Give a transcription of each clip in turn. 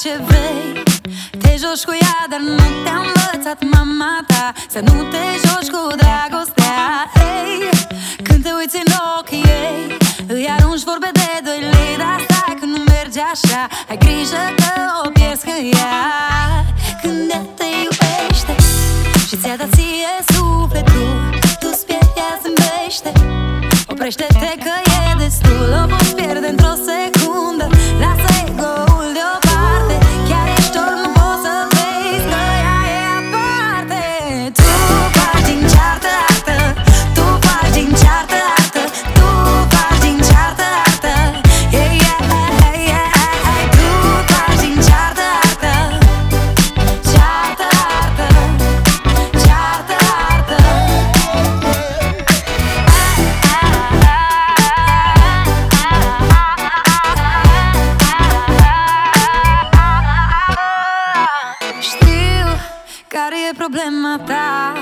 ce vrei. Te joci cu ea, dar nu te-a învățat mama ta. Să nu te joci cu dragostea Ei, Când te uiți în ochii ei Îi arunci vorbe de doi lei Dar stai că nu merge așa. Ai grijă că o pierzi că ea. Când ea te iubește Și ți-a dat ție sufletul Tu speri, ea zâmbește Oprește-te că e destul O poți pierde într-o secundă e problema ta.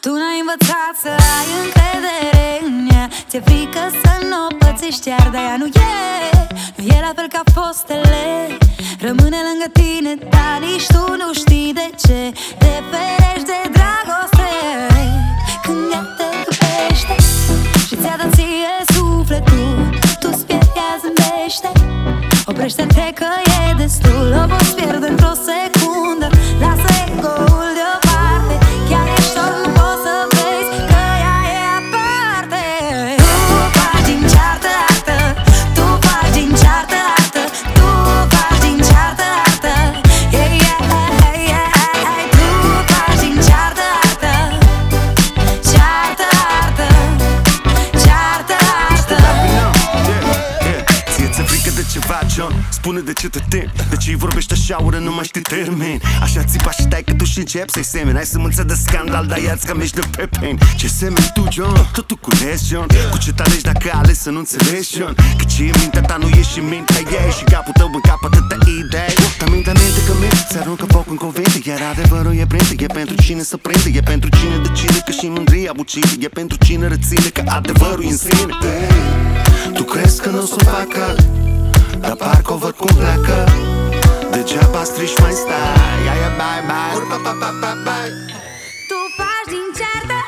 Tu n-ai învățat să ai încredere în ea. Ți-e frică să nu o pățești iar Dar ea nu e, nu e la fel ca fostele. Rămâne lângă tine, dar nici tu nu știi de ce. Te ferești de dragoste. Când ea te iubește Și ți-a dat ție sufletul Tu spieri, ea zâmbește Oprește-te că e destul. O poți pierde într-o secundă John? Spune de ce te temi De ce îi vorbești așa ură, nu mai știi termen Așa țipa și dai că tu și începi să-i semeni. Ai sămânță de scandal, dar ia-ți cam ești de pepeni Ce semeni tu, John? Tot tu culegi, John. Cu ce te alegi dacă ales să nu înțelegi, John? Că ce e mintea ta nu e și mintea ei. Și capul tău în cap atâta idei. Dar mintea minte că minte Ți aruncă foc în cuvinte Iar adevărul e printe E pentru cine să prinde E pentru cine decide că și mândria bucide E pentru cine reține că adevărul e în sine. Tu crezi că nu o să o facă dar parcă o văd cum pleacă. Degeaba strici mai stai. Ia, ia, bye, bye, bye, bye, bye, bye. Tu faci din ceartă